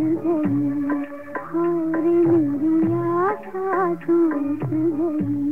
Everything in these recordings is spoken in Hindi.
गई। और मेरी आशा टूट गई।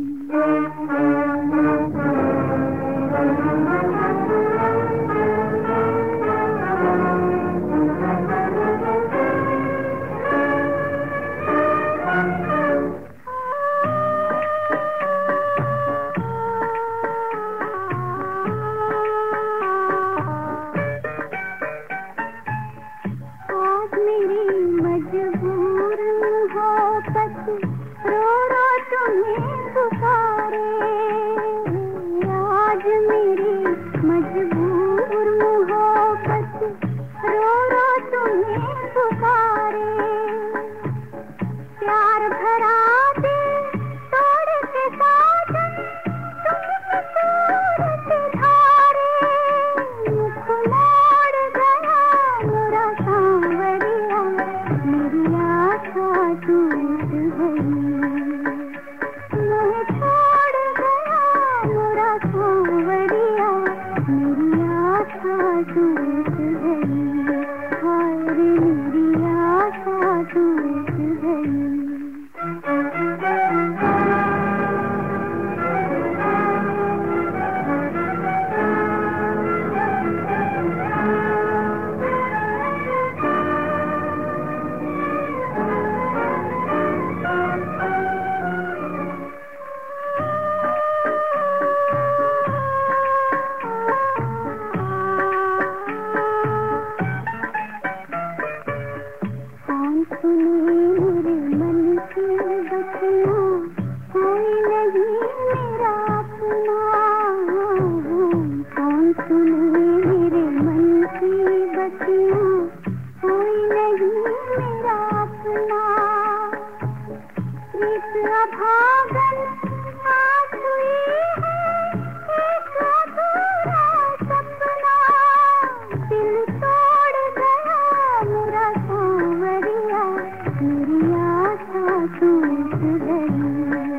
हाय रे मेरी आशा टूट गई